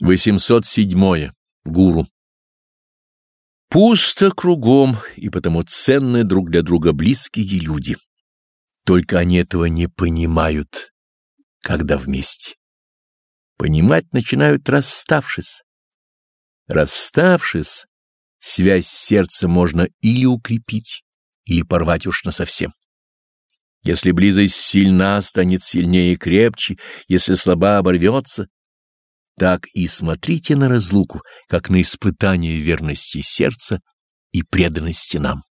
807. Гуру. Пусто кругом, и потому ценны друг для друга близкие люди. Только они этого не понимают, когда вместе. Понимать начинают, расставшись. Расставшись, связь сердца можно или укрепить, или порвать уж насовсем. Если близость сильна, станет сильнее и крепче, если слаба оборвется, так и смотрите на разлуку, как на испытание верности сердца и преданности нам.